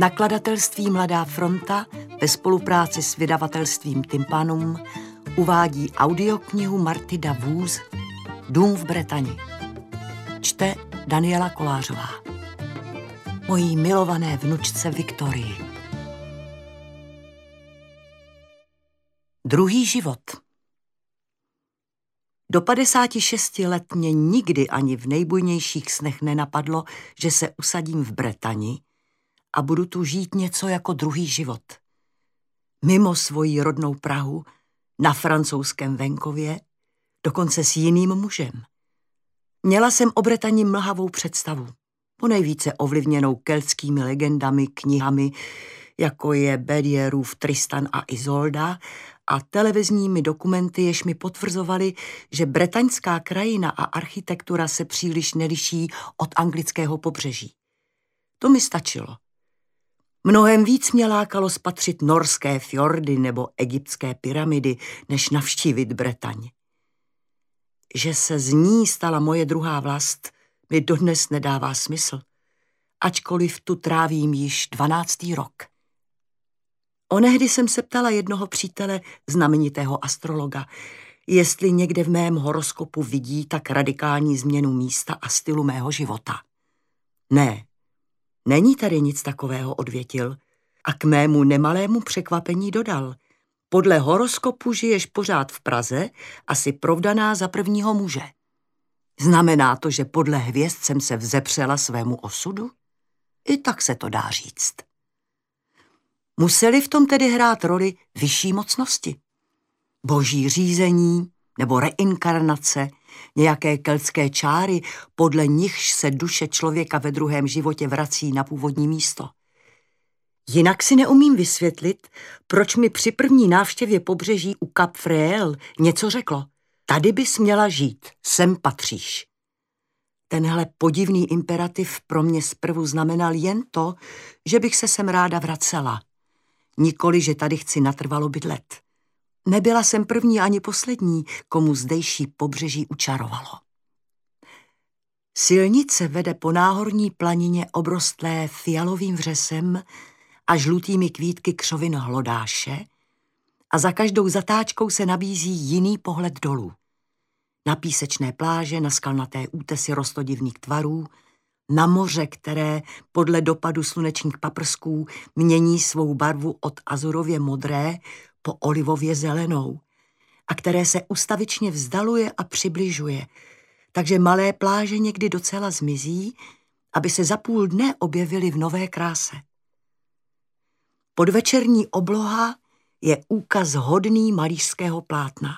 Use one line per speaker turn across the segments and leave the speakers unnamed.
Nakladatelství Mladá fronta ve spolupráci s vydavatelstvím Tympanum uvádí audioknihu Marty Davůz Dům v Bretani. Čte Daniela Kolářová. Mojí milované vnučce Viktorii. Druhý život. Do 56 let mě nikdy ani v nejbujnějších snech nenapadlo, že se usadím v Bretani a budu tu žít něco jako druhý život. Mimo svoji rodnou Prahu, na francouzském venkově, dokonce s jiným mužem. Měla jsem o Bretani mlhavou představu, ponejvíce ovlivněnou keltskými legendami, knihami, jako je Bedierův Tristan a Izolda a televizními dokumenty, jež mi potvrzovali, že bretaňská krajina a architektura se příliš neliší od anglického pobřeží. To mi stačilo. Mnohem víc mě lákalo spatřit norské fjordy nebo egyptské pyramidy, než navštívit Bretaň. Že se z ní stala moje druhá vlast, mi dodnes nedává smysl, ačkoliv tu trávím již dvanáctý rok. Onehdy jsem se ptala jednoho přítele, znamenitého astrologa, jestli někde v mém horoskopu vidí tak radikální změnu místa a stylu mého života. Ne, není tady nic takového, odvětil a k mému nemalému překvapení dodal. Podle horoskopu žiješ pořád v Praze a jsi provdaná za prvního muže. Znamená to, že podle hvězd jsem se vzepřela svému osudu? I tak se to dá říct. Museli v tom tedy hrát roli vyšší mocnosti. Boží řízení nebo reinkarnace, nějaké keltské čáry, podle nichž se duše člověka ve druhém životě vrací na původní místo. Jinak si neumím vysvětlit, proč mi při první návštěvě pobřeží u Cap Freel něco řeklo. Tady bys měla žít, sem patříš. Tenhle podivný imperativ pro mě zprvu znamenal jen to, že bych se sem ráda vracela – nikoli, že tady chci natrvalo bydlet. Nebyla jsem první ani poslední, komu zdejší pobřeží učarovalo. Silnice vede po náhorní planině obrostlé fialovým vřesem a žlutými kvítky křovin hlodáše a za každou zatáčkou se nabízí jiný pohled dolů. Na písečné pláže, na skalnaté útesy rostodivných tvarů, na moře, které podle dopadu slunečních paprsků mění svou barvu od azurově modré po olivově zelenou a které se ustavičně vzdaluje a přibližuje, takže malé pláže někdy docela zmizí, aby se za půl dne objevily v nové kráse. Podvečerní obloha je úkaz hodný malířského plátna.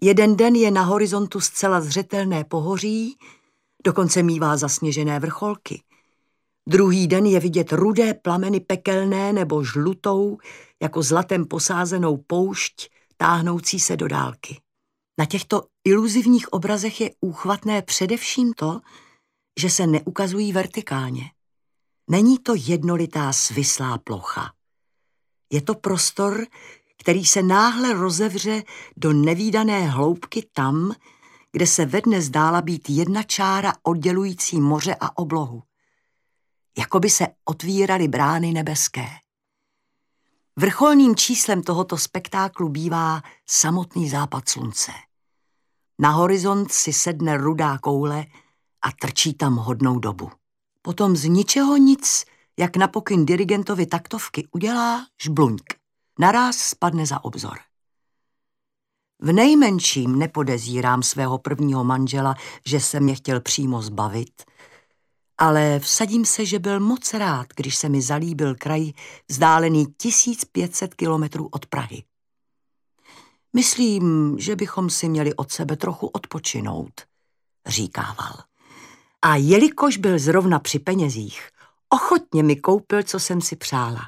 Jeden den je na horizontu zcela zřetelné pohoří, dokonce mívá zasněžené vrcholky. Druhý den je vidět rudé plameny pekelné nebo žlutou, jako zlatem posázenou poušť, táhnoucí se do dálky. Na těchto iluzivních obrazech je úchvatné především to, že se neukazují vertikálně. Není to jednolitá svislá plocha. Je to prostor, který se náhle rozevře do nevýdané hloubky tam, kde se ve dne zdála být jedna čára oddělující moře a oblohu. Jako by se otvíraly brány nebeské. Vrcholným číslem tohoto spektáklu bývá samotný západ slunce. Na horizont si sedne rudá koule a trčí tam hodnou dobu. Potom z ničeho nic, jak na pokyn dirigentovi taktovky udělá žbluňk. Naráz spadne za obzor. V nejmenším nepodezírám svého prvního manžela, že se mě chtěl přímo zbavit, ale vsadím se, že byl moc rád, když se mi zalíbil kraj vzdálený 1500 kilometrů od Prahy. Myslím, že bychom si měli od sebe trochu odpočinout, říkával. A jelikož byl zrovna při penězích, ochotně mi koupil, co jsem si přála.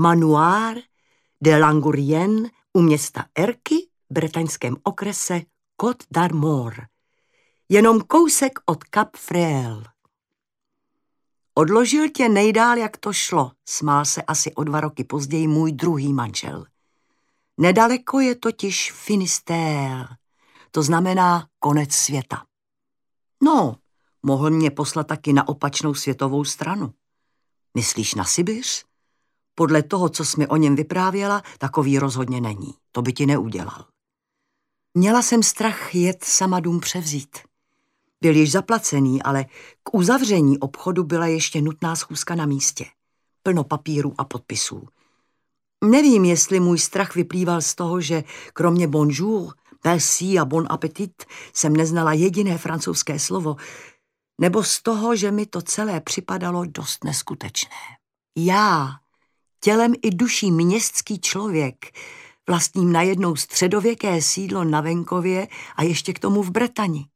Manoir de Langurien u města Erky bretaňském okrese Côte d'Armor, jenom kousek od Cap Freel. Odložil tě nejdál, jak to šlo, smál se asi o dva roky později můj druhý manžel. Nedaleko je totiž Finisterre, to znamená konec světa. No, mohl mě poslat taky na opačnou světovou stranu. Myslíš na Sibiř? Podle toho, co jsi mi o něm vyprávěla, takový rozhodně není. To by ti neudělal. Měla jsem strach jet sama dům převzít. Byl již zaplacený, ale k uzavření obchodu byla ještě nutná schůzka na místě. Plno papírů a podpisů. Nevím, jestli můj strach vyplýval z toho, že kromě bonjour, merci a bon appetit jsem neznala jediné francouzské slovo, nebo z toho, že mi to celé připadalo dost neskutečné. Já, tělem i duší městský člověk, vlastním najednou středověké sídlo na venkově a ještě k tomu v Bretani.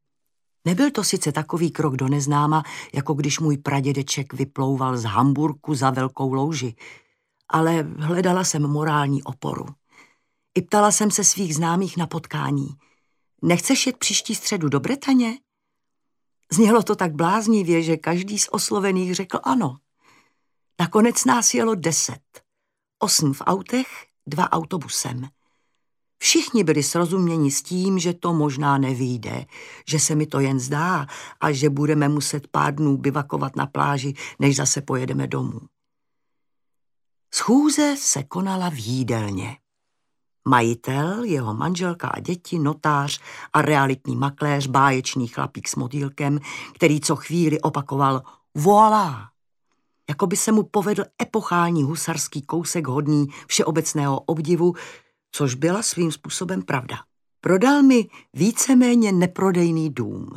Nebyl to sice takový krok do neznáma, jako když můj pradědeček vyplouval z Hamburku za velkou louži, ale hledala jsem morální oporu. I ptala jsem se svých známých na potkání. Nechceš jet příští středu do Bretaně? Znělo to tak bláznivě, že každý z oslovených řekl ano. Nakonec nás jelo deset. Osm v autech, dva autobusem. Všichni byli srozuměni s tím, že to možná nevíde, že se mi to jen zdá a že budeme muset pár dnů bivakovat na pláži, než zase pojedeme domů. Schůze se konala v jídelně. Majitel, jeho manželka a děti, notář a realitní makléř, báječný chlapík s modílkem, který co chvíli opakoval voilà. Jako by se mu povedl epochální husarský kousek hodný všeobecného obdivu, což byla svým způsobem pravda. Prodal mi víceméně neprodejný dům.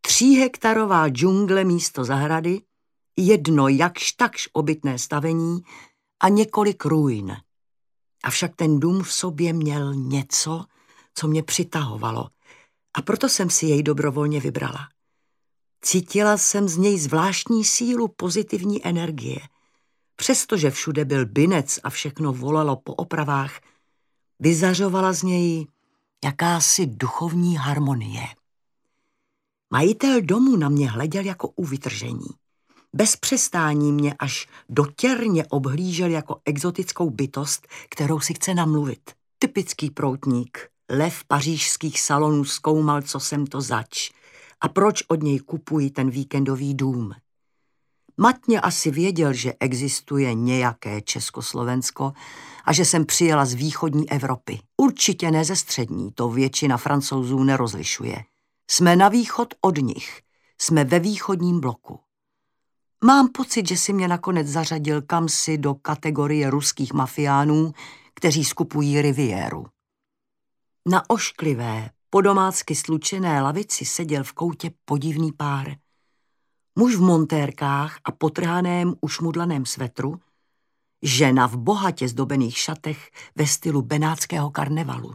Tříhektarová džungle místo zahrady, jedno jakž takž obytné stavení a několik ruin. Avšak ten dům v sobě měl něco, co mě přitahovalo a proto jsem si jej dobrovolně vybrala. Cítila jsem z něj zvláštní sílu pozitivní energie. Přestože všude byl binec a všechno volalo po opravách, vyzařovala z něj jakási duchovní harmonie. Majitel domu na mě hleděl jako u vytržení. Bez přestání mě až dotěrně obhlížel jako exotickou bytost, kterou si chce namluvit. Typický proutník, lev pařížských salonů zkoumal, co jsem to zač a proč od něj kupuji ten víkendový dům. Matně asi věděl, že existuje nějaké Československo a že jsem přijela z východní Evropy. Určitě ne ze střední, to většina francouzů nerozlišuje. Jsme na východ od nich, jsme ve východním bloku. Mám pocit, že si mě nakonec zařadil kamsi do kategorie ruských mafiánů, kteří skupují riviéru. Na ošklivé, podomácky slučené lavici seděl v koutě podivný pár. Muž v montérkách a potrhaném ušmudlaném svetru, žena v bohatě zdobených šatech ve stylu benátského karnevalu.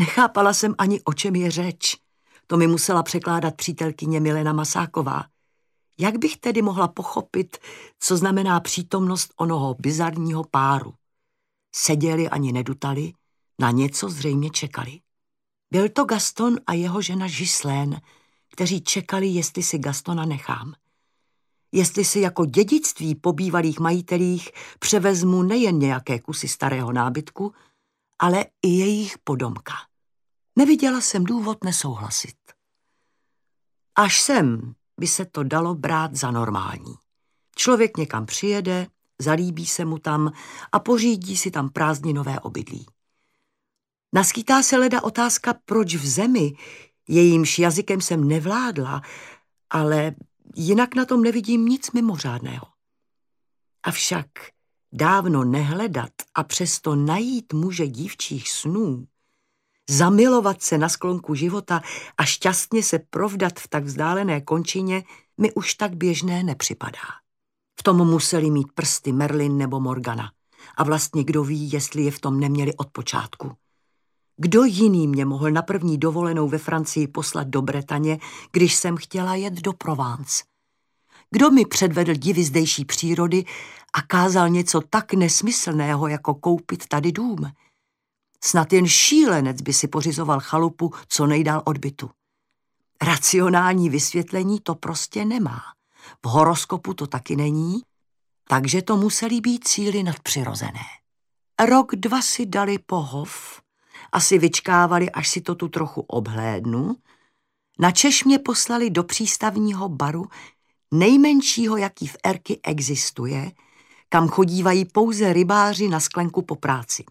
Nechápala jsem ani, o čem je řeč. To mi musela překládat přítelkyně Milena Masáková – jak bych tedy mohla pochopit, co znamená přítomnost onoho bizarního páru? Seděli ani nedutali, na něco zřejmě čekali. Byl to Gaston a jeho žena Žislén, kteří čekali, jestli si Gastona nechám. Jestli si jako dědictví po bývalých majitelích převezmu nejen nějaké kusy starého nábytku, ale i jejich podomka. Neviděla jsem důvod nesouhlasit. Až sem, by se to dalo brát za normální. Člověk někam přijede, zalíbí se mu tam a pořídí si tam prázdninové obydlí. Naskýtá se leda otázka, proč v zemi, jejímž jazykem jsem nevládla, ale jinak na tom nevidím nic mimořádného. Avšak dávno nehledat a přesto najít muže dívčích snů, zamilovat se na sklonku života a šťastně se provdat v tak vzdálené končině mi už tak běžné nepřipadá. V tom museli mít prsty Merlin nebo Morgana. A vlastně kdo ví, jestli je v tom neměli od počátku. Kdo jiný mě mohl na první dovolenou ve Francii poslat do Bretaně, když jsem chtěla jet do Provence? Kdo mi předvedl divy zdejší přírody a kázal něco tak nesmyslného, jako koupit tady dům? Snad jen šílenec by si pořizoval chalupu co nejdál od bytu. Racionální vysvětlení to prostě nemá. V horoskopu to taky není, takže to museli být cíly nadpřirozené. Rok dva si dali pohov, asi vyčkávali, až si to tu trochu obhlédnu, na Češ mě poslali do přístavního baru, nejmenšího, jaký v Erky existuje, kam chodívají pouze rybáři na sklenku po práci.